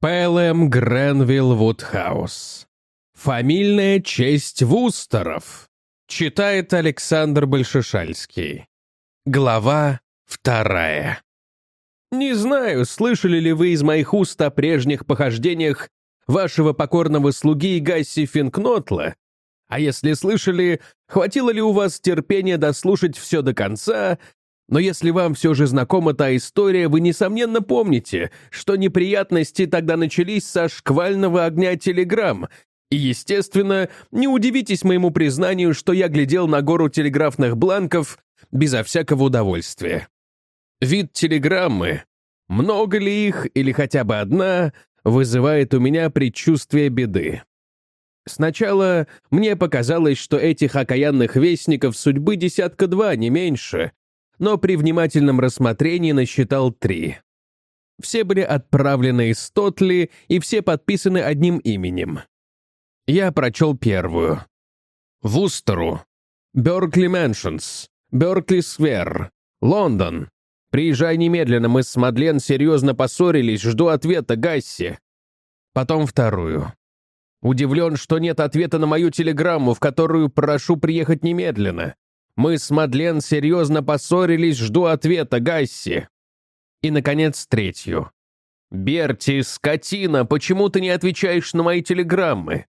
Пэлэм Гренвилл Вудхаус. Фамильная честь Вустеров. Читает Александр Большешальский. Глава вторая. Не знаю, слышали ли вы из моих уст о прежних похождениях вашего покорного слуги Гасси Финкнотла, а если слышали, хватило ли у вас терпения дослушать все до конца но если вам все же знакома та история, вы, несомненно, помните, что неприятности тогда начались со шквального огня телеграмм. И, естественно, не удивитесь моему признанию, что я глядел на гору телеграфных бланков безо всякого удовольствия. Вид телеграммы, много ли их или хотя бы одна, вызывает у меня предчувствие беды. Сначала мне показалось, что этих окаянных вестников судьбы десятка два, не меньше, но при внимательном рассмотрении насчитал три. Все были отправлены из Тотли и все подписаны одним именем. Я прочел первую. Вустеру. Беркли Мэншнс. Беркли Сквер. Лондон. Приезжай немедленно, мы с Мадлен серьезно поссорились, жду ответа, Гасси. Потом вторую. Удивлен, что нет ответа на мою телеграмму, в которую прошу приехать немедленно. Мы с Мадлен серьезно поссорились, жду ответа, Гасси. И, наконец, третью. «Берти, скотина, почему ты не отвечаешь на мои телеграммы?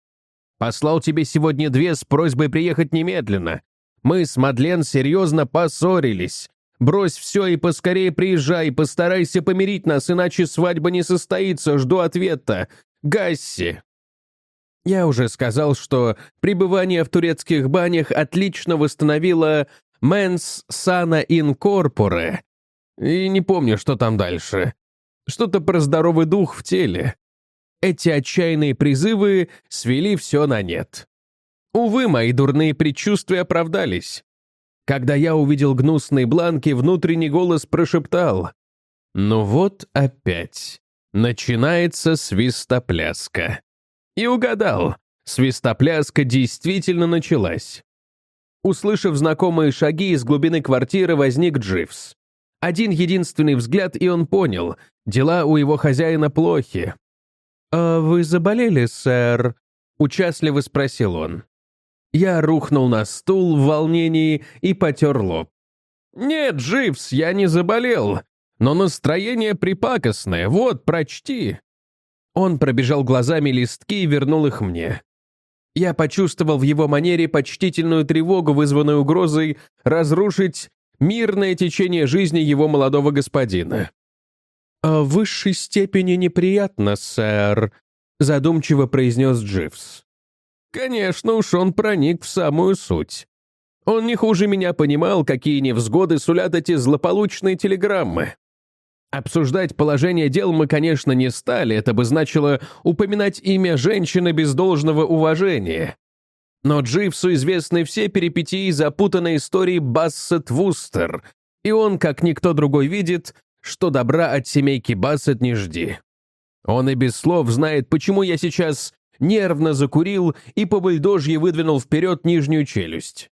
Послал тебе сегодня две с просьбой приехать немедленно. Мы с Мадлен серьезно поссорились. Брось все и поскорее приезжай, постарайся помирить нас, иначе свадьба не состоится, жду ответа. Гасси!» Я уже сказал, что пребывание в турецких банях отлично восстановило «mens sana in corpore». И не помню, что там дальше. Что-то про здоровый дух в теле. Эти отчаянные призывы свели все на нет. Увы, мои дурные предчувствия оправдались. Когда я увидел гнусные бланки, внутренний голос прошептал. «Ну вот опять. Начинается свистопляска». И угадал. Свистопляска действительно началась. Услышав знакомые шаги, из глубины квартиры возник Дживс. Один единственный взгляд, и он понял, дела у его хозяина плохи. «А вы заболели, сэр?» — участливо спросил он. Я рухнул на стул в волнении и потер лоб. «Нет, Дживс, я не заболел, но настроение припакостное, вот, прочти». Он пробежал глазами листки и вернул их мне. Я почувствовал в его манере почтительную тревогу, вызванную угрозой разрушить мирное течение жизни его молодого господина. «В высшей степени неприятно, сэр», — задумчиво произнес Дживс. «Конечно уж он проник в самую суть. Он не хуже меня понимал, какие невзгоды сулят эти злополучные телеграммы. Обсуждать положение дел мы, конечно, не стали, это бы значило упоминать имя женщины без должного уважения. Но Дживсу известны все перипетии запутанной истории Бассет Вустер, и он, как никто другой, видит, что добра от семейки Бассет не жди. Он и без слов знает, почему я сейчас нервно закурил и по бульдожье выдвинул вперед нижнюю челюсть.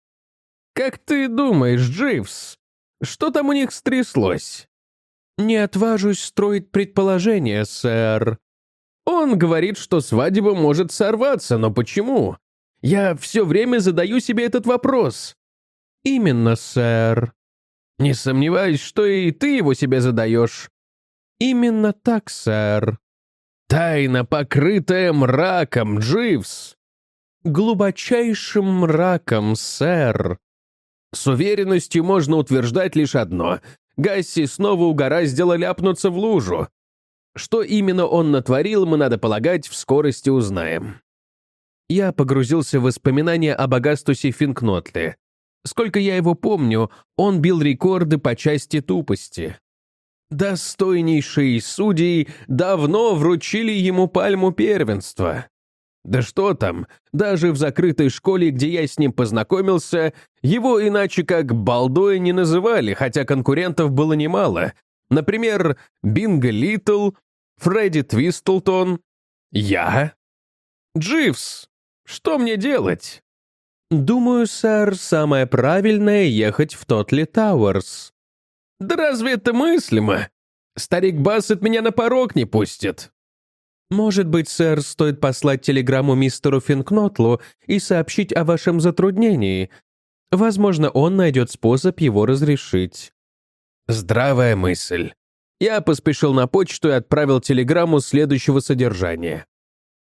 «Как ты думаешь, Дживс, что там у них стряслось?» «Не отважусь строить предположения, сэр». «Он говорит, что свадьба может сорваться, но почему? Я все время задаю себе этот вопрос». «Именно, сэр». «Не сомневаюсь, что и ты его себе задаешь». «Именно так, сэр». «Тайна, покрытая мраком, Дживс». «Глубочайшим мраком, сэр». С уверенностью можно утверждать лишь одно. Гасси снова угораздило ляпнуться в лужу. Что именно он натворил, мы, надо полагать, в скорости узнаем. Я погрузился в воспоминания об Агастусе Финкнотле. Сколько я его помню, он бил рекорды по части тупости. Достойнейшие судьи давно вручили ему пальму первенства. Да что там, даже в закрытой школе, где я с ним познакомился, его иначе как балдой не называли, хотя конкурентов было немало. Например, Бинго Литл, Фредди Твистлтон, я. Дживс, что мне делать? Думаю, сэр, самое правильное — ехать в Тотли Тауэрс. Да разве это мыслимо? Старик Бассет меня на порог не пустит. «Может быть, сэр, стоит послать телеграмму мистеру Финк-Нотлу и сообщить о вашем затруднении. Возможно, он найдет способ его разрешить». Здравая мысль. Я поспешил на почту и отправил телеграмму следующего содержания.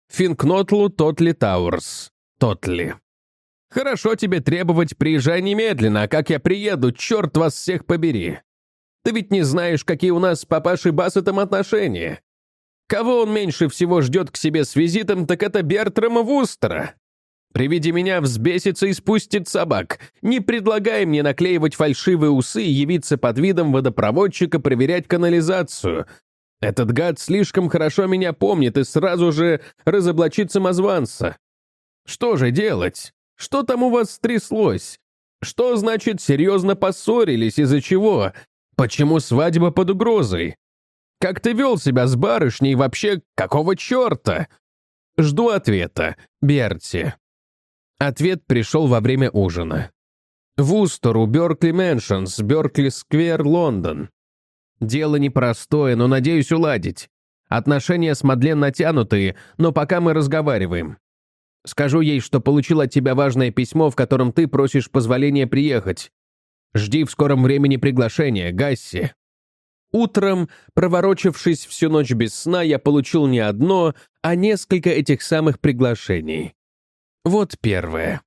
Финкнотлу Тотли Тауэрс. Тотли. Хорошо тебе требовать, приезжай немедленно, а как я приеду, черт вас всех побери. Ты ведь не знаешь, какие у нас с папашей Бассетом отношения. Кого он меньше всего ждет к себе с визитом, так это Бертрама Вустера. При виде меня взбесится и спустит собак. Не предлагай мне наклеивать фальшивые усы и явиться под видом водопроводчика проверять канализацию. Этот гад слишком хорошо меня помнит и сразу же разоблачит самозванца. Что же делать? Что там у вас стряслось? Что значит серьезно поссорились, из-за чего? Почему свадьба под угрозой? Как ты вел себя с барышней вообще? Какого черта? Жду ответа. Берти. Ответ пришел во время ужина. Вустеру, Беркли Мэншнс, Беркли Сквер, Лондон. Дело непростое, но надеюсь уладить. Отношения с Мадлен натянутые, но пока мы разговариваем. Скажу ей, что получил от тебя важное письмо, в котором ты просишь позволения приехать. Жди в скором времени приглашения, Гасси. Утром, проворочившись всю ночь без сна, я получил не одно, а несколько этих самых приглашений. Вот первое.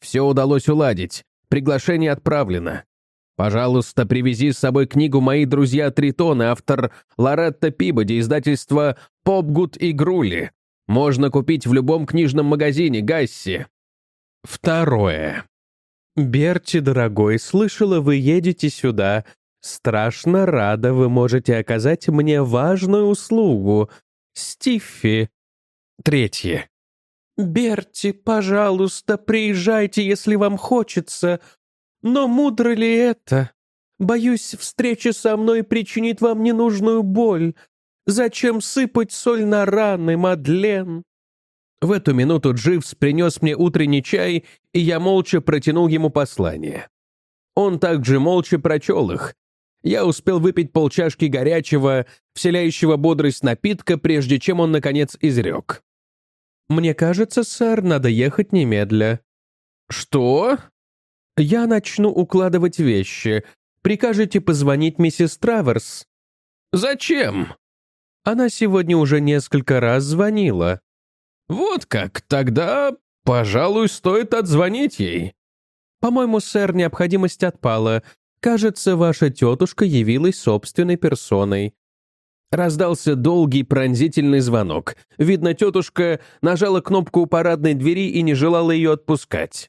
Все удалось уладить. Приглашение отправлено. Пожалуйста, привези с собой книгу «Мои друзья Тритоны», автор Лоретта Пибоди, издательство «Попгуд и Грули». Можно купить в любом книжном магазине, Гасси. Второе. «Берти, дорогой, слышала, вы едете сюда. Страшно рада, вы можете оказать мне важную услугу. Стиффи». Третье. «Берти, пожалуйста, приезжайте, если вам хочется. Но мудро ли это? Боюсь, встреча со мной причинит вам ненужную боль. Зачем сыпать соль на раны, Мадлен?» В эту минуту Дживс принес мне утренний чай, и я молча протянул ему послание. Он также молча прочел их. Я успел выпить полчашки горячего, вселяющего бодрость напитка, прежде чем он, наконец, изрек. «Мне кажется, сэр, надо ехать немедля». «Что?» «Я начну укладывать вещи. Прикажете позвонить миссис Траверс?» «Зачем?» Она сегодня уже несколько раз звонила. «Вот как, тогда, пожалуй, стоит отзвонить ей». «По-моему, сэр, необходимость отпала. Кажется, ваша тетушка явилась собственной персоной. Раздался долгий пронзительный звонок. Видно, тетушка нажала кнопку у парадной двери и не желала ее отпускать.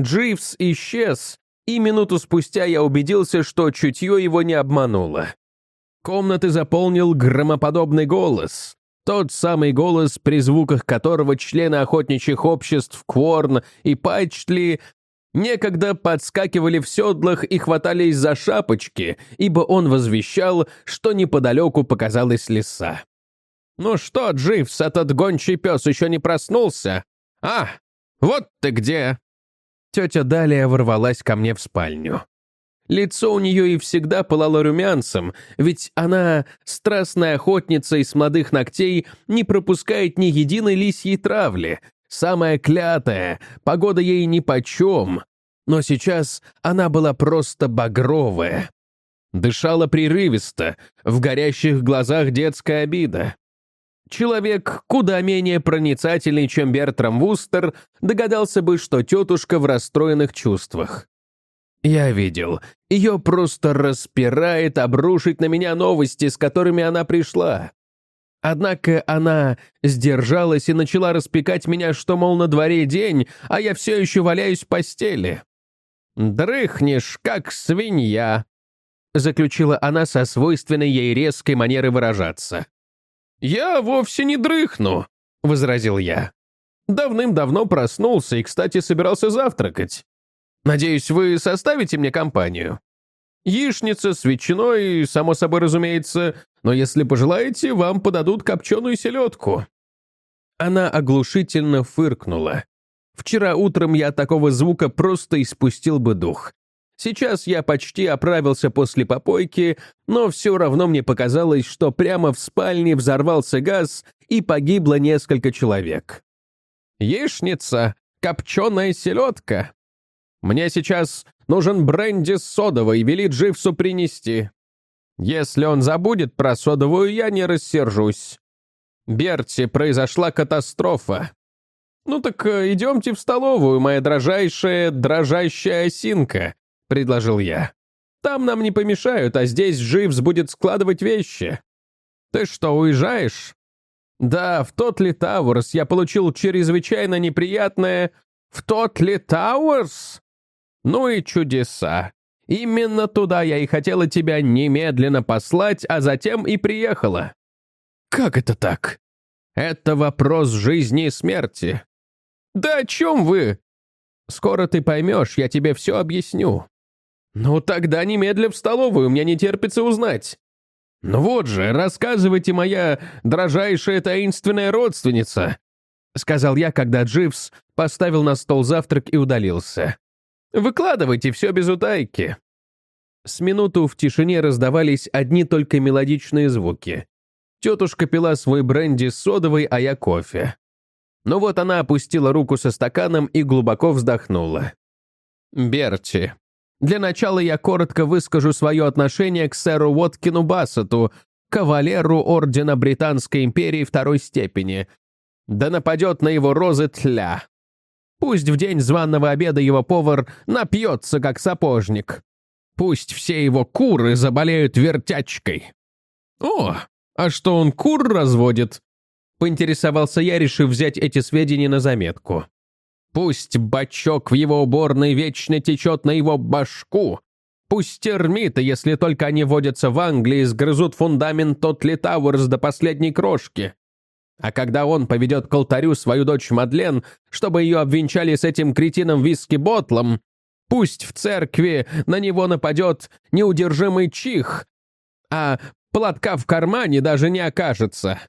Дживс исчез, и минуту спустя я убедился, что чутье его не обмануло. Комнаты заполнил громоподобный голос. Тот самый голос, при звуках которого члены охотничьих обществ Кворн и Пачтли некогда подскакивали в седлах и хватались за шапочки, ибо он возвещал, что неподалеку показалась лиса. «Ну что, Дживс, этот гончий пес еще не проснулся? А, вот ты где!» Тетя Далия ворвалась ко мне в спальню. Лицо у нее и всегда пылало румянцем, ведь она, страстная охотница из молодых ногтей, не пропускает ни единой лисьей травли, самая клятая, погода ей нипочем. Но сейчас она была просто багровая. Дышала прерывисто, в горящих глазах детская обида. Человек, куда менее проницательный, чем Бертрам Вустер, догадался бы, что тетушка в расстроенных чувствах. Я видел, ее просто распирает обрушить на меня новости, с которыми она пришла. Однако она сдержалась и начала распекать меня, что, мол, на дворе день, а я все еще валяюсь в постели. «Дрыхнешь, как свинья», — заключила она со свойственной ей резкой манерой выражаться. «Я вовсе не дрыхну», — возразил я. «Давным-давно проснулся и, кстати, собирался завтракать. Надеюсь, вы составите мне компанию?» Яичница с ветчиной, само собой разумеется, но если пожелаете, вам подадут копченую селедку». Она оглушительно фыркнула. Вчера утром я от такого звука просто испустил бы дух. Сейчас я почти оправился после попойки, но все равно мне показалось, что прямо в спальне взорвался газ и погибло несколько человек. Яичница, копченая селедка. Мне сейчас нужен бренди с содовой, велит Дживсу принести. Если он забудет про содовую, я не рассержусь. Берти, произошла катастрофа. Ну так э, идемте в столовую, моя дрожайшая, дрожащая осинка, предложил я. Там нам не помешают, а здесь Дживс будет складывать вещи. Ты что, уезжаешь? Да, в Тотли Тауэрс я получил чрезвычайно неприятное... В Тотли Тауэрс? Ну и чудеса. Именно туда я и хотела тебя немедленно послать, а затем и приехала. Как это так? Это вопрос жизни и смерти. Да о чем вы? Скоро ты поймешь, я тебе все объясню. Ну тогда немедля в столовую, мне не терпится узнать. «Ну вот же, рассказывайте, моя дрожайшая таинственная родственница», сказал я, когда Дживс поставил на стол завтрак и удалился. «Выкладывайте все без утайки». С минуту в тишине раздавались одни только мелодичные звуки. Тетушка пила свой бренди с содовой, а я кофе. Но вот она опустила руку со стаканом и глубоко вздохнула. «Берти, для начала я коротко выскажу свое отношение к сэру Уоткину Бассету, кавалеру Ордена Британской империи второй степени. Да нападет на его розы тля. Пусть в день званного обеда его повар напьется, как сапожник. Пусть все его куры заболеют вертячкой. О, а что он кур разводит? Поинтересовался я, решив взять эти сведения на заметку. Пусть бачок в его уборной вечно течет на его башку. Пусть термиты, если только они водятся в Англии, сгрызут фундамент Тотли Тауэрс до последней крошки. А когда он поведет к алтарю свою дочь Мадлен, чтобы ее обвенчали с этим кретином виски-ботлом, пусть в церкви на него нападет неудержимый чих, а платка в кармане даже не окажется.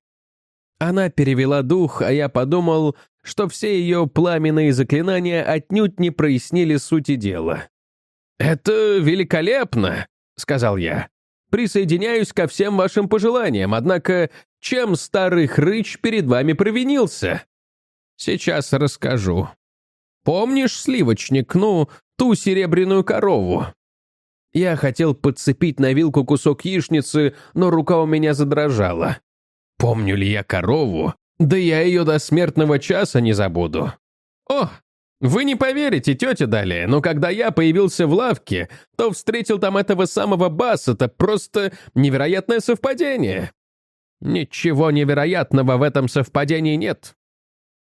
Она перевела дух, а я подумал, что все ее пламенные заклинания отнюдь не прояснили сути дела. «Это великолепно», — сказал я. «Присоединяюсь ко всем вашим пожеланиям, однако чем старый хрыч перед вами провинился?» «Сейчас расскажу. Помнишь, сливочник, ну, ту серебряную корову?» Я хотел подцепить на вилку кусок яичницы, но рука у меня задрожала. Помню ли я корову? Да я ее до смертного часа не забуду. О, вы не поверите, тетя Далее, но когда я появился в лавке, то встретил там этого самого Бассета, просто невероятное совпадение. Ничего невероятного в этом совпадении нет.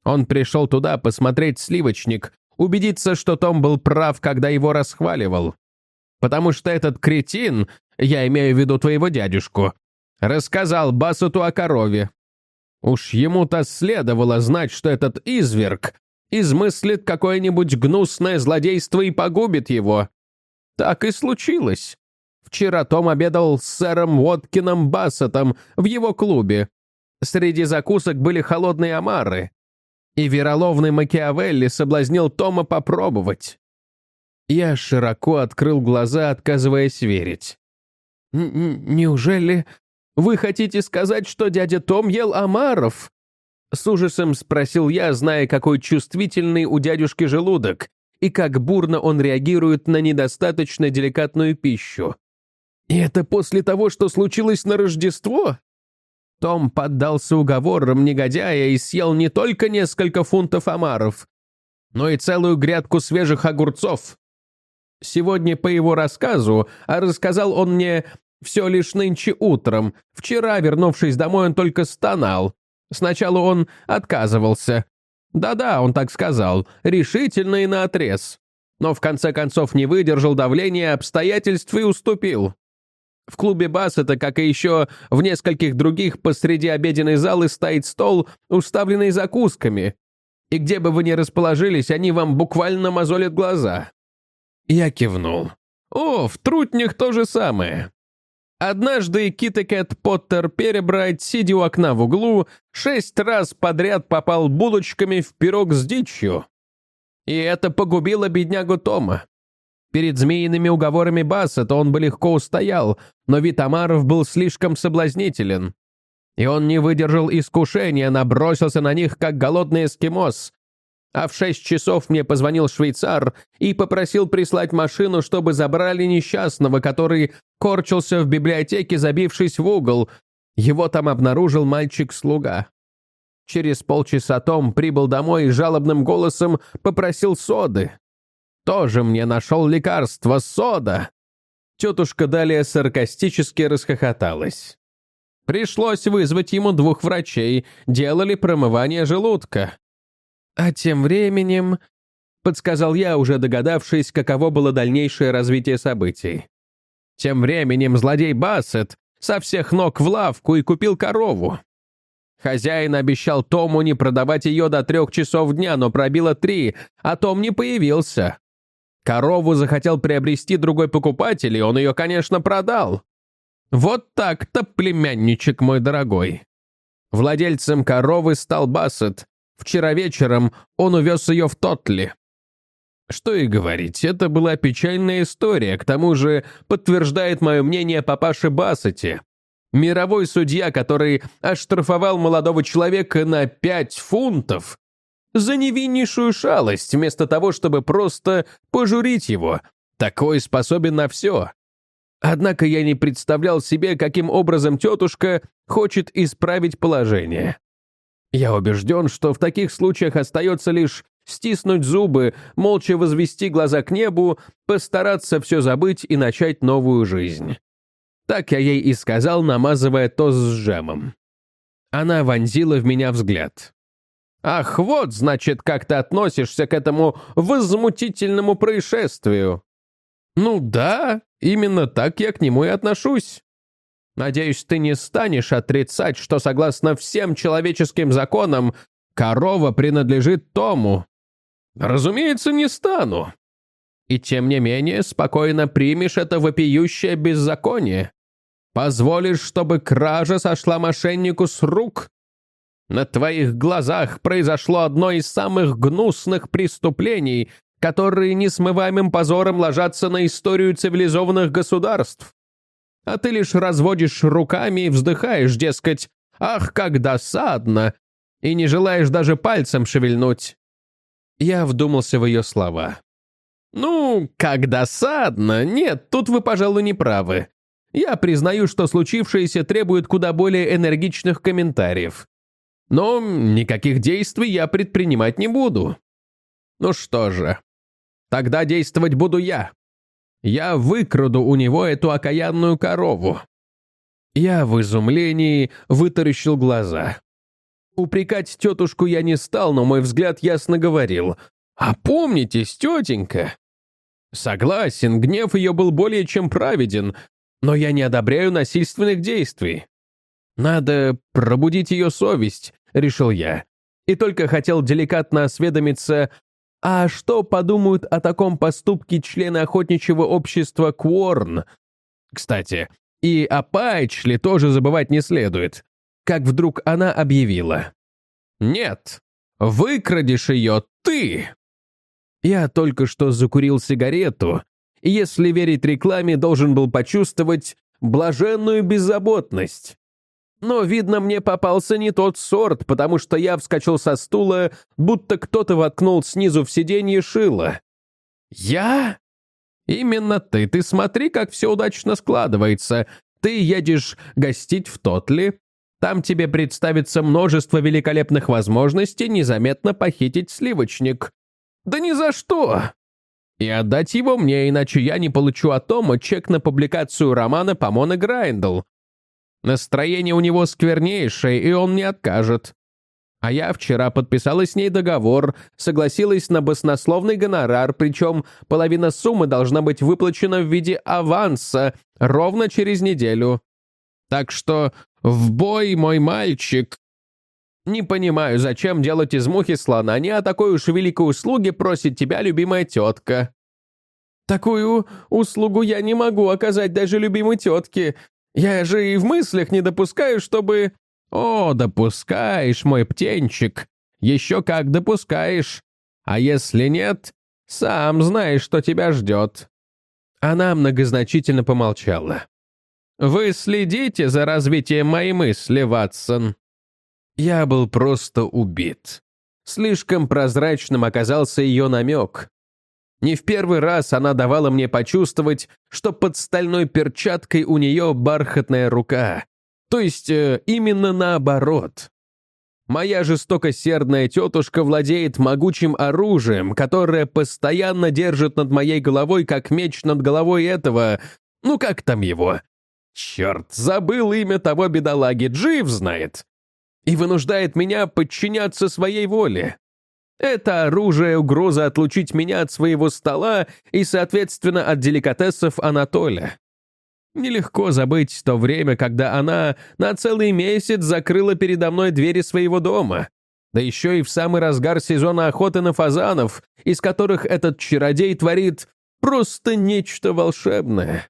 Он пришел туда посмотреть сливочник, убедиться, что Том был прав, когда его расхваливал. Потому что этот кретин, я имею в виду твоего дядюшку, рассказал Бассету о корове, Уж ему-то следовало знать, что этот изверг измыслит какое-нибудь гнусное злодейство и погубит его. Так и случилось. Вчера Том обедал с сэром Уоткином Бассетом в его клубе. Среди закусок были холодные омары. И вероловный Макиавелли соблазнил Тома попробовать. Я широко открыл глаза, отказываясь верить. «Неужели вы хотите сказать, что дядя Том ел омаров?» С ужасом спросил я, зная, какой чувствительный у дядюшки желудок и как бурно он реагирует на недостаточно деликатную пищу. «И это после того, что случилось на Рождество?» Том поддался уговорам негодяя и съел не только несколько фунтов омаров, но и целую грядку свежих огурцов. Сегодня, по его рассказу, а рассказал он мне все лишь нынче утром. Вчера, вернувшись домой, он только стонал. Сначала он отказывался. Да-да, он так сказал, решительно и наотрез. Но в конце концов не выдержал давления обстоятельств и уступил. В клубе Бассета, как и еще в нескольких других, посреди обеденной залы стоит стол, уставленный закусками. И где бы вы ни расположились, они вам буквально мозолят глаза. Я кивнул. О, в трутнях то же самое. Однажды Китекет Поттер Перебрайт, сидя у окна в углу, шесть раз подряд попал булочками в пирог с дичью. И это погубило беднягу Тома. Перед змеиными уговорами Бассета он бы легко устоял, но вид Амаров был слишком соблазнителен. И он не выдержал искушения, набросился на них, как голодный эскимос. А в шесть часов мне позвонил швейцар и попросил прислать машину, чтобы забрали несчастного, который корчился в библиотеке, забившись в угол. Его там обнаружил мальчик-слуга. Через полчаса Том прибыл домой и жалобным голосом попросил соды. Тоже мне нашел лекарство, сода!» Тетушка далее саркастически расхохоталась. Пришлось вызвать ему двух врачей, делали промывание желудка. А тем временем, подсказал я, уже догадавшись, каково было дальнейшее развитие событий. Тем временем злодей Бассет со всех ног в лавку и купил корову. Хозяин обещал Тому не продавать ее до трех часов дня, но пробило три, а Том не появился. Корову захотел приобрести другой покупатель, и он ее, конечно, продал. Вот так-то, племянничек мой дорогой. Владельцем коровы стал Бассет. Вчера вечером он увез ее в Тотли. Что и говорить, это была печальная история, к тому же подтверждает мое мнение папаше Бассете. Мировой судья, который оштрафовал молодого человека на пять фунтов, за невиннейшую шалость, вместо того, чтобы просто пожурить его. Такой способен на все. Однако я не представлял себе, каким образом тетушка хочет исправить положение. Я убежден, что в таких случаях остается лишь стиснуть зубы, молча возвести глаза к небу, постараться все забыть и начать новую жизнь. Так я ей и сказал, намазывая то с джемом. Она вонзила в меня взгляд. Ах, вот, значит, как ты относишься к этому возмутительному происшествию. Ну да, именно так я к нему и отношусь. Надеюсь, ты не станешь отрицать, что согласно всем человеческим законам корова принадлежит Тому. Разумеется, не стану. И тем не менее спокойно примешь это вопиющее беззаконие. Позволишь, чтобы кража сошла мошеннику с рук, на твоих глазах произошло одно из самых гнусных преступлений, которые несмываемым позором ложатся на историю цивилизованных государств. А ты лишь разводишь руками и вздыхаешь, дескать, «Ах, как досадно!» и не желаешь даже пальцем шевельнуть. Я вдумался в ее слова. «Ну, как досадно! Нет, тут вы, пожалуй, не правы. Я признаю, что случившееся требует куда более энергичных комментариев. Но никаких действий я предпринимать не буду. Ну что же, тогда действовать буду я. Я выкраду у него эту окаянную корову. Я в изумлении вытаращил глаза. Упрекать тетушку я не стал, но мой взгляд ясно говорил. «Опомнитесь, тетенька!» Согласен, гнев ее был более чем праведен, но я не одобряю насильственных действий. Надо пробудить ее совесть, решил я. И только хотел деликатно осведомиться, а что подумают о таком поступке члены охотничьего общества Кворн? Кстати, и о Пайчли тоже забывать не следует. Как вдруг она объявила. «Нет, выкрадешь ее ты!» Я только что закурил сигарету, и, если верить рекламе, должен был почувствовать блаженную беззаботность. Но, видно, мне попался не тот сорт, потому что я вскочил со стула, будто кто-то воткнул снизу в сиденье шило. «Я?» «Именно ты. Ты смотри, как все удачно складывается. Ты едешь гостить в Тотли. Там тебе представится множество великолепных возможностей незаметно похитить сливочник. Да ни за что!» И отдать его мне, иначе я не получу от Тома чек на публикацию романа Помона Грайндл. Настроение у него сквернейшее, и он не откажет. А я вчера подписала с ней договор, согласилась на баснословный гонорар, причем половина суммы должна быть выплачена в виде аванса ровно через неделю. Так что в бой, мой мальчик. Не понимаю, зачем делать из мухи слона, не о такой уж великой услуге просит тебя любимая тетка. Такую услугу я не могу оказать даже любимой тетке, я же и в мыслях не допускаю, чтобы... О, допускаешь, мой птенчик. Еще как допускаешь. А если нет, сам знаешь, что тебя ждет. Она многозначительно помолчала. «Вы следите за развитием моей мысли, Ватсон?» Я был просто убит. Слишком прозрачным оказался ее намек. Не в первый раз она давала мне почувствовать, что под стальной перчаткой у нее бархатная рука. То есть э, именно наоборот. Моя жестокосердная тетушка владеет могучим оружием, которое постоянно держит над моей головой, как меч над головой этого... Ну как там его? Черт, забыл имя того бедолаги, Джив знает. И вынуждает меня подчиняться своей воле. Это оружие — угроза отлучить меня от своего стола и, соответственно, от деликатесов Анатолия. Нелегко забыть то время, когда она на целый месяц закрыла передо мной двери своего дома. Да еще и в самый разгар сезона охоты на фазанов, из которых этот чародей творит просто нечто волшебное.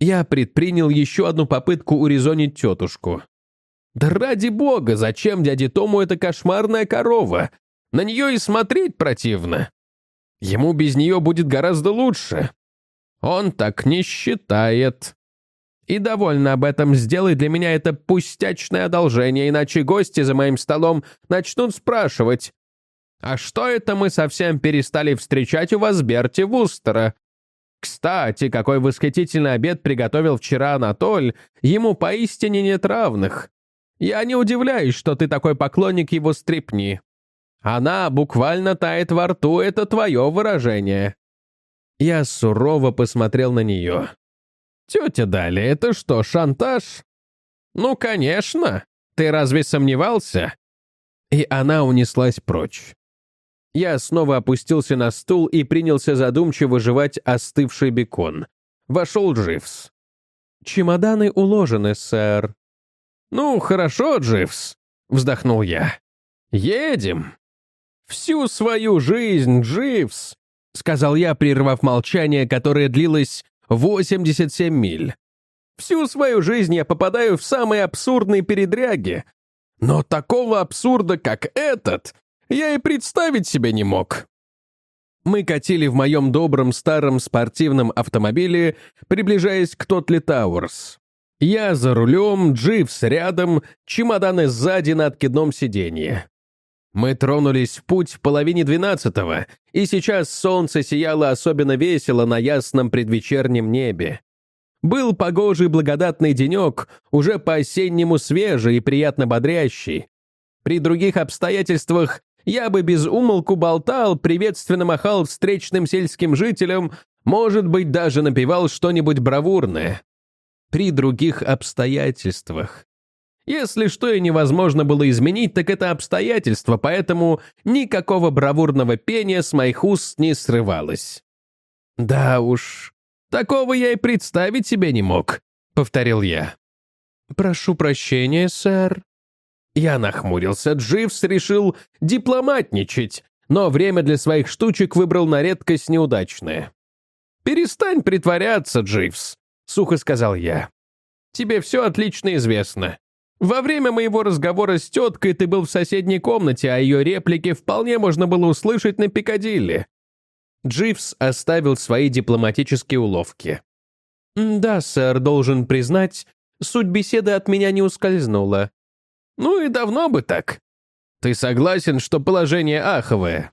Я предпринял еще одну попытку урезонить тетушку. Да ради бога, зачем дяде Тому эта кошмарная корова? На нее и смотреть противно. Ему без нее будет гораздо лучше. Он так не считает. И довольно об этом сделай для меня это пустячное одолжение, иначе гости за моим столом начнут спрашивать. А что это мы совсем перестали встречать у вас Берти Вустера? Кстати, какой восхитительный обед приготовил вчера Анатоль, ему поистине нет равных. Я не удивляюсь, что ты такой поклонник его стрипни. Она буквально тает во рту, это твое выражение. Я сурово посмотрел на нее. «Тетя Дали, это что, шантаж?» «Ну, конечно. Ты разве сомневался?» И она унеслась прочь. Я снова опустился на стул и принялся задумчиво жевать остывший бекон. Вошел Дживс. «Чемоданы уложены, сэр». «Ну, хорошо, Дживс», — вздохнул я. «Едем». «Всю свою жизнь, Дживс», — сказал я, прервав молчание, которое длилось 87 миль. Всю свою жизнь я попадаю в самые абсурдные передряги. Но такого абсурда, как этот, я и представить себе не мог. Мы катили в моем добром старом спортивном автомобиле, приближаясь к Тотли Тауэрс. Я за рулем, Дживс рядом, чемоданы сзади на откидном сиденье. Мы тронулись в путь в половине двенадцатого, и сейчас солнце сияло особенно весело на ясном предвечернем небе. Был погожий благодатный денек, уже по-осеннему свежий и приятно бодрящий. При других обстоятельствах я бы без умолку болтал, приветственно махал встречным сельским жителям, может быть, даже напевал что-нибудь бравурное. При других обстоятельствах. Если что и невозможно было изменить, так это обстоятельства, поэтому никакого бравурного пения с моих уст не срывалось. «Да уж, такого я и представить себе не мог», — повторил я. «Прошу прощения, сэр». Я нахмурился. Дживс решил дипломатничать, но время для своих штучек выбрал на редкость неудачное. «Перестань притворяться, Дживс», — сухо сказал я. «Тебе все отлично известно. Во время моего разговора с теткой ты был в соседней комнате, а ее реплики вполне можно было услышать на Пикадилли. Дживс оставил свои дипломатические уловки. «Да, сэр, должен признать, суть беседы от меня не ускользнула». «Ну и давно бы так. Ты согласен, что положение аховое?»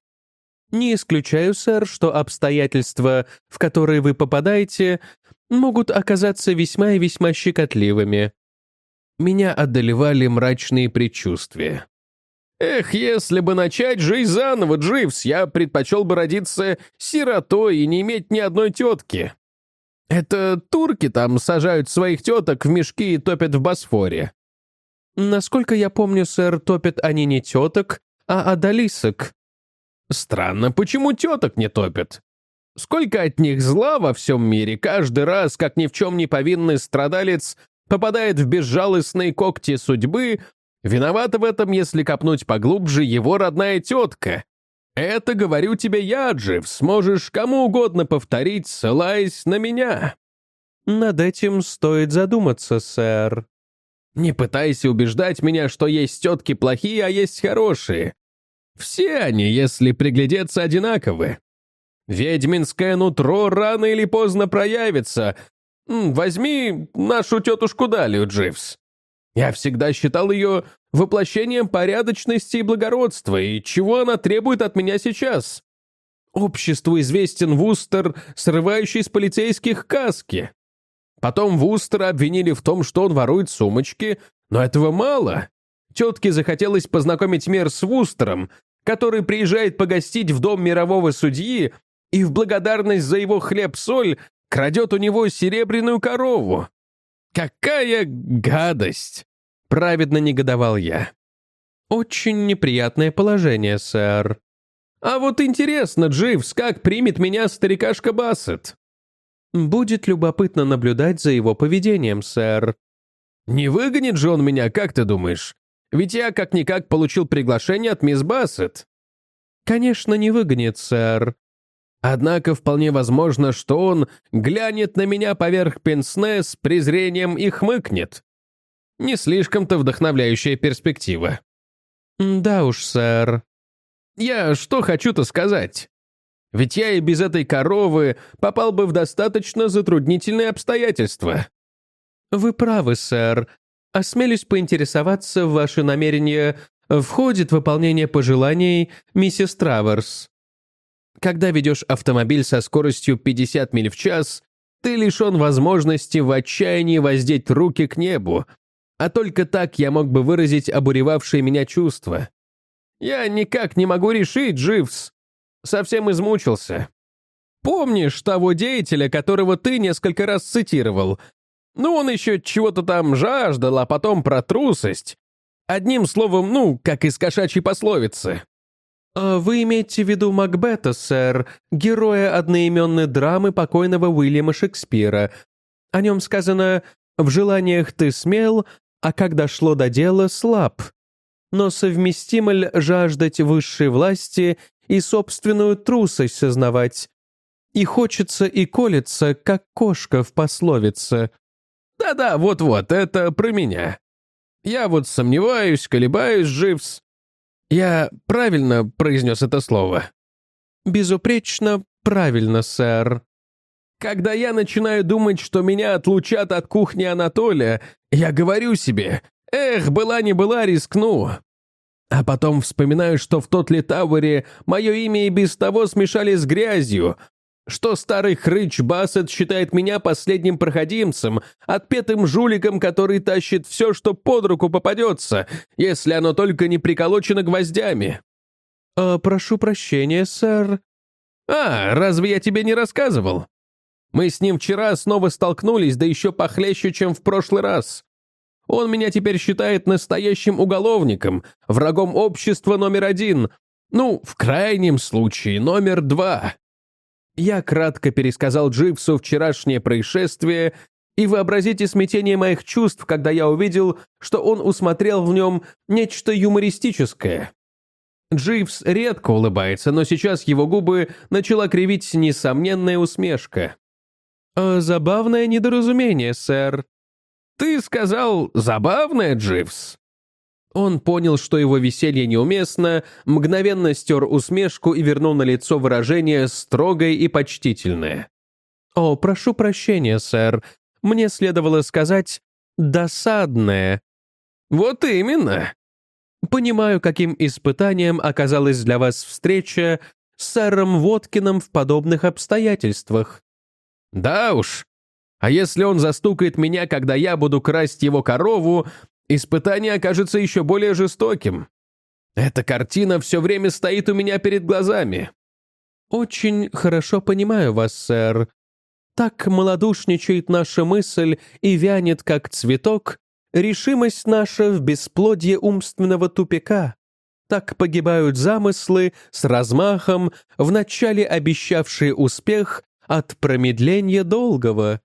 «Не исключаю, сэр, что обстоятельства, в которые вы попадаете, могут оказаться весьма и весьма щекотливыми», меня одолевали мрачные предчувствия. Эх, если бы начать жизнь заново, Дживс, я предпочел бы родиться сиротой и не иметь ни одной тетки. Это турки там сажают своих теток в мешки и топят в Босфоре. Насколько я помню, сэр, топят они не теток, а адалисок. Странно, почему теток не топят? Сколько от них зла во всем мире, каждый раз, как ни в чем не повинный страдалец попадает в безжалостные когти судьбы, виновата в этом, если копнуть поглубже, его родная тетка. Это, говорю тебе я, Джив, сможешь кому угодно повторить, ссылаясь на меня. Над этим стоит задуматься, сэр. Не пытайся убеждать меня, что есть тетки плохие, а есть хорошие. Все они, если приглядеться, одинаковы. Ведьминское нутро рано или поздно проявится. Возьми нашу тетушку Далию, Дживс. Я всегда считал ее воплощением порядочности и благородства, и чего она требует от меня сейчас? Обществу известен Вустер, срывающий с полицейских каски. Потом Вустера обвинили в том, что он ворует сумочки, но этого мало. Тетке захотелось познакомить мир с Вустером, который приезжает погостить в дом мирового судьи и в благодарность за его хлеб-соль крадет у него серебряную корову. Какая гадость! Праведно негодовал я. Очень неприятное положение, сэр. А вот интересно, Дживс, как примет меня старикашка Бассет? Будет любопытно наблюдать за его поведением, сэр. Не выгонит же он меня, как ты думаешь? Ведь я как-никак получил приглашение от мисс Бассет. Конечно, не выгонит, сэр. Однако вполне возможно, что он глянет на меня поверх пенсне с презрением и хмыкнет. Не слишком-то вдохновляющая перспектива. Да уж, сэр. Я что хочу-то сказать? Ведь я и без этой коровы попал бы в достаточно затруднительные обстоятельства. Вы правы, сэр. Осмелюсь поинтересоваться, в ваше намерение входит выполнение пожеланий миссис Траверс. Когда ведешь автомобиль со скоростью 50 миль в час, ты лишен возможности в отчаянии воздеть руки к небу, а только так я мог бы выразить обуревавшие меня чувства. Я никак не могу решить, Дживс. Совсем измучился. Помнишь того деятеля, которого ты несколько раз цитировал? Ну, он еще чего-то там жаждал, а потом про трусость. Одним словом, ну, как из кошачьей пословицы. А «Вы имеете в виду Макбета, сэр, героя одноименной драмы покойного Уильяма Шекспира. О нем сказано «В желаниях ты смел, а как дошло до дела, слаб». Но совместимо ли жаждать высшей власти и собственную трусость сознавать? И хочется и колется, как кошка в пословице. Да-да, вот-вот, это про меня. Я вот сомневаюсь, колебаюсь, Живс. Я правильно произнес это слово? Безупречно правильно, сэр. Когда я начинаю думать, что меня отлучат от кухни Анатолия, я говорю себе, эх, была не была, рискну. А потом вспоминаю, что в тот Литауэре мое имя и без того смешали с грязью, что старый хрыч Бассет считает меня последним проходимцем, отпетым жуликом, который тащит все, что под руку попадется, если оно только не приколочено гвоздями. «А, прошу прощения, сэр». «А, разве я тебе не рассказывал? Мы с ним вчера снова столкнулись, да еще похлеще, чем в прошлый раз. Он меня теперь считает настоящим уголовником, врагом общества номер один, ну, в крайнем случае, номер два». Я кратко пересказал Дживсу вчерашнее происшествие, и вообразите смятение моих чувств, когда я увидел, что он усмотрел в нем нечто юмористическое. Дживс редко улыбается, но сейчас его губы начала кривить несомненная усмешка. «А «Забавное недоразумение, сэр». «Ты сказал «забавное, Дживс»?» Он понял, что его веселье неуместно, мгновенно стер усмешку и вернул на лицо выражение строгое и почтительное. «О, прошу прощения, сэр. Мне следовало сказать «досадное». «Вот именно». «Понимаю, каким испытанием оказалась для вас встреча с сэром Воткиным в подобных обстоятельствах». «Да уж. А если он застукает меня, когда я буду красть его корову, испытание окажется еще более жестоким. Эта картина все время стоит у меня перед глазами. Очень хорошо понимаю вас, сэр. Так малодушничает наша мысль и вянет, как цветок, решимость наша в бесплодье умственного тупика. Так погибают замыслы с размахом, вначале обещавшие успех от промедления долгого.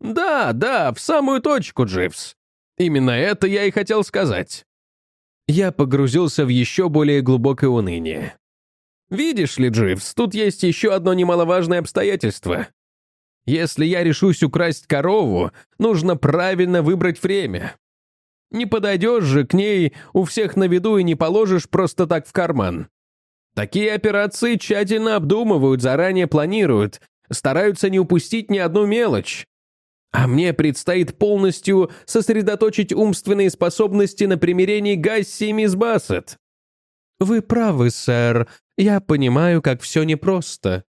Да, да, в самую точку, Дживс. Именно это я и хотел сказать. Я погрузился в еще более глубокое уныние. Видишь ли, Дживс, тут есть еще одно немаловажное обстоятельство. Если я решусь украсть корову, нужно правильно выбрать время. Не подойдешь же к ней у всех на виду и не положишь просто так в карман. Такие операции тщательно обдумывают, заранее планируют, стараются не упустить ни одну мелочь. А мне предстоит полностью сосредоточить умственные способности на примирении Гасси и мисс Бассет. Вы правы, сэр. Я понимаю, как все непросто.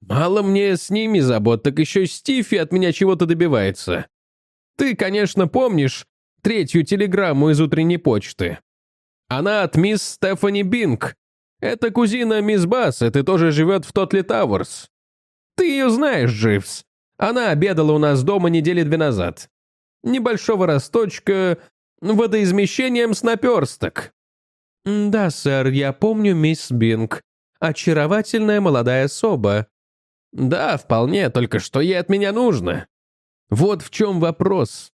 Мало мне с ними забот, так еще Стифи от меня чего-то добивается. Ты, конечно, помнишь третью телеграмму из утренней почты. Она от мисс Стефани Бинг. Это кузина мисс Бассет и тоже живет в Тотли Тауэрс. Ты ее знаешь, Дживс. Она обедала у нас дома недели две назад. Небольшого росточка, водоизмещением с наперсток. Да, сэр, я помню мисс Бинг. Очаровательная молодая особа. Да, вполне, только что ей от меня нужно. Вот в чем вопрос.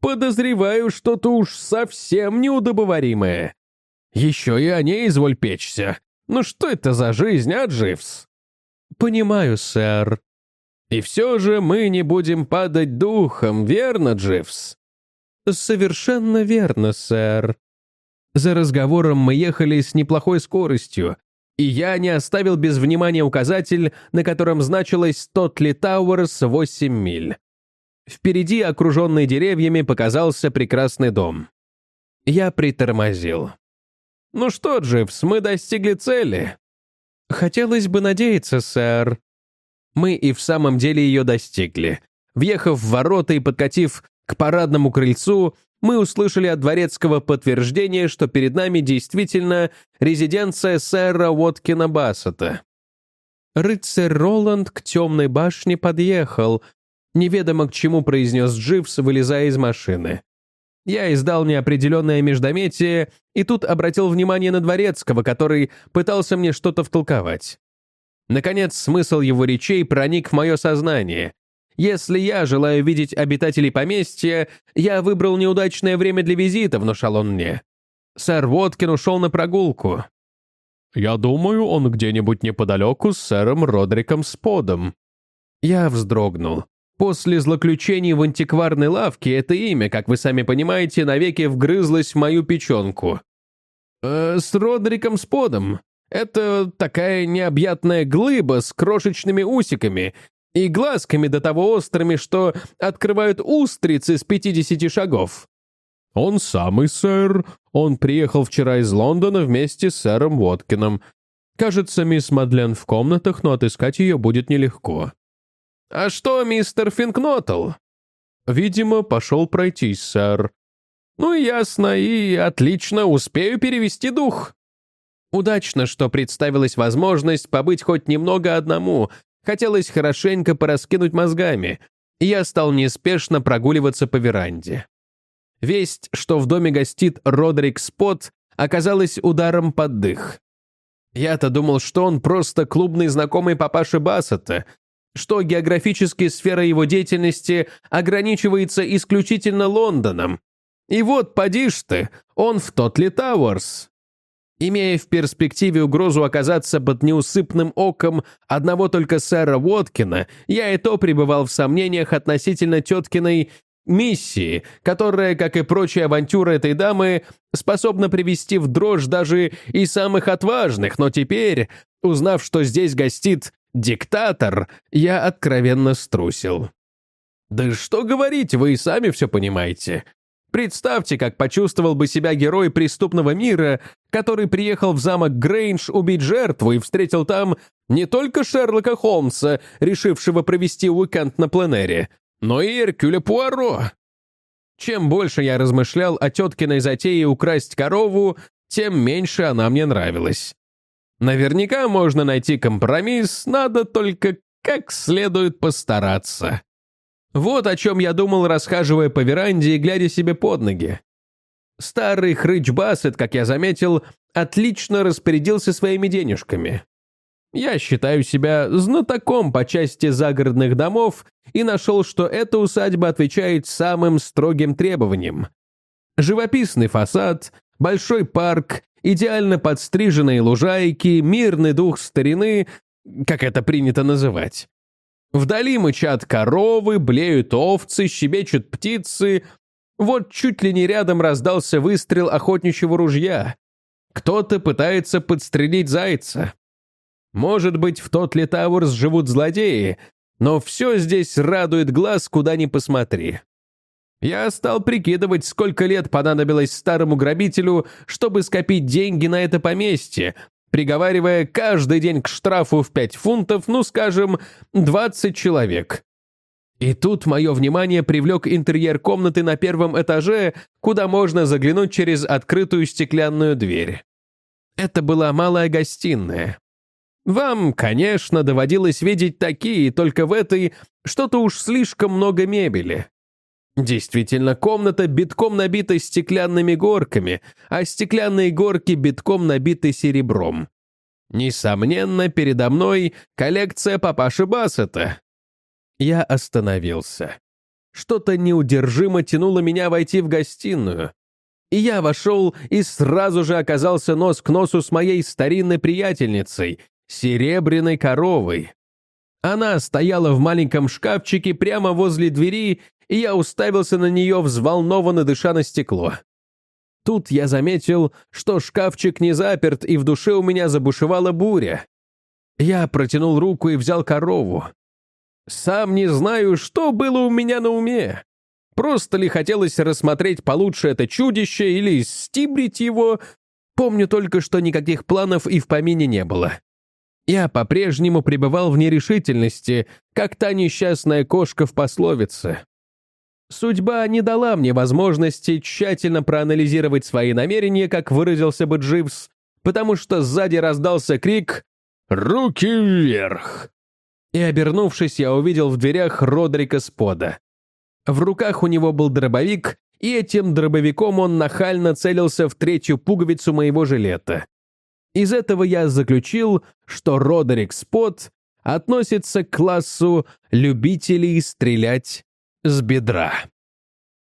Подозреваю, что-то уж совсем неудобоваримое. Еще и о ней изволь печься. Ну что это за жизнь, а, Дживс? Понимаю, сэр. И все же мы не будем падать духом, верно, Дживс? Совершенно верно, сэр. За разговором мы ехали с неплохой скоростью, и я не оставил без внимания указатель, на котором значилось Тотли Тауэрс 8 миль. Впереди, окруженный деревьями, показался прекрасный дом. Я притормозил. «Ну что, Дживс, мы достигли цели». «Хотелось бы надеяться, сэр». Мы и в самом деле ее достигли. Въехав в ворота и подкатив к парадному крыльцу, мы услышали от дворецкого подтверждение, что перед нами действительно резиденция сэра Уоткина Бассета. Рыцарь Роланд к темной башне подъехал, неведомо к чему произнес Дживс, вылезая из машины. Я издал неопределенное междометие и тут обратил внимание на Дворецкого, который пытался мне что-то втолковать. Наконец, смысл его речей проник в мое сознание. Если я желаю видеть обитателей поместья, я выбрал неудачное время для визита, внушал он мне. Сэр Воткин ушел на прогулку. Я думаю, он где-нибудь неподалеку с сэром Родриком Сподом. Я вздрогнул. После злоключений в антикварной лавке это имя, как вы сами понимаете, навеки вгрызлось в мою печенку. Э, с Родриком Сподом. Это такая необъятная глыба с крошечными усиками и глазками до того острыми, что открывают устрицы с 50 шагов. Он самый, сэр. Он приехал вчера из Лондона вместе с сэром Уоткином. Кажется, мисс Мадлен в комнатах, но отыскать ее будет нелегко. «А что, мистер Финкнотл?» «Видимо, пошел пройтись, сэр». «Ну, ясно, и отлично, успею перевести дух». Удачно, что представилась возможность побыть хоть немного одному, Хотелось хорошенько пораскинуть мозгами, и я стал неспешно прогуливаться по веранде. Весть, что в доме гостит Родрик Спот, оказалась ударом под дых. Я-то думал, что он просто клубный знакомый папаши Бассета, что географическая сфера его деятельности ограничивается исключительно Лондоном. И вот, поди ж ты, он в Тотли Тауэрс. Имея в перспективе угрозу оказаться под неусыпным оком одного только сэра Уоткина, я и то пребывал в сомнениях относительно теткиной миссии, которая, как и прочие авантюры этой дамы, способна привести в дрожь даже и самых отважных, но теперь, узнав, что здесь гостит диктатор, я откровенно струсил. «Да что говорить, вы и сами все понимаете. Представьте, как почувствовал бы себя герой преступного мира, который приехал в замок Грейндж убить жертву и встретил там не только Шерлока Холмса, решившего провести уикенд на пленэре, но и Эркюля Пуаро. Чем больше я размышлял о теткиной затее украсть корову, тем меньше она мне нравилась. Наверняка можно найти компромисс, надо только как следует постараться. Вот о чем я думал, расхаживая по веранде и глядя себе под ноги. Старый хрыч Бассет, как я заметил, отлично распорядился своими денежками. Я считаю себя знатоком по части загородных домов и нашел, что эта усадьба отвечает самым строгим требованиям. Живописный фасад, большой парк, идеально подстриженные лужайки, мирный дух старины, как это принято называть. Вдали мычат коровы, блеют овцы, щебечут птицы. Вот чуть ли не рядом раздался выстрел охотничьего ружья. Кто-то пытается подстрелить зайца. Может быть, в тот ли Тауэрс живут злодеи, но все здесь радует глаз, куда ни посмотри. Я стал прикидывать, сколько лет понадобилось старому грабителю, чтобы скопить деньги на это поместье, приговаривая каждый день к штрафу в 5 фунтов, ну, скажем, 20 человек. И тут мое внимание привлек интерьер комнаты на первом этаже, куда можно заглянуть через открытую стеклянную дверь. Это была малая гостиная. Вам, конечно, доводилось видеть такие, только в этой что-то уж слишком много мебели. Действительно, комната битком набита стеклянными горками, а стеклянные горки битком набиты серебром. Несомненно, передо мной коллекция папаши Бассета. Я остановился. Что-то неудержимо тянуло меня войти в гостиную. И я вошел и сразу же оказался нос к носу с моей старинной приятельницей, серебряной коровой. Она стояла в маленьком шкафчике прямо возле двери, и я уставился на нее, взволнованно дыша на стекло. Тут я заметил, что шкафчик не заперт, и в душе у меня забушевала буря. Я протянул руку и взял корову. Сам не знаю, что было у меня на уме. Просто ли хотелось рассмотреть получше это чудище или стибрить его? Помню только, что никаких планов и в помине не было. Я по-прежнему пребывал в нерешительности, как та несчастная кошка в пословице. Судьба не дала мне возможности тщательно проанализировать свои намерения, как выразился бы Дживс, потому что сзади раздался крик «Руки вверх!». И, обернувшись, я увидел в дверях Родрика Спода. В руках у него был дробовик, и этим дробовиком он нахально целился в третью пуговицу моего жилета. Из этого я заключил, что Родерик Спот относится к классу любителей стрелять с бедра.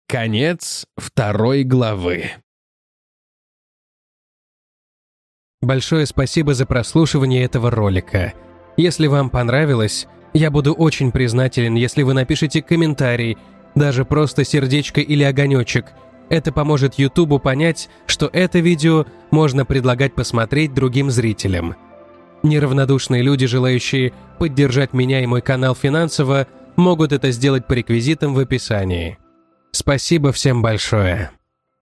Конец второй главы. Большое спасибо за прослушивание этого ролика. Если вам понравилось, я буду очень признателен, если вы напишите комментарий, даже просто сердечко или огонечек – это поможет Ютубу понять, что это видео можно предлагать посмотреть другим зрителям. Неравнодушные люди, желающие поддержать меня и мой канал финансово, могут это сделать по реквизитам в описании. Спасибо всем большое.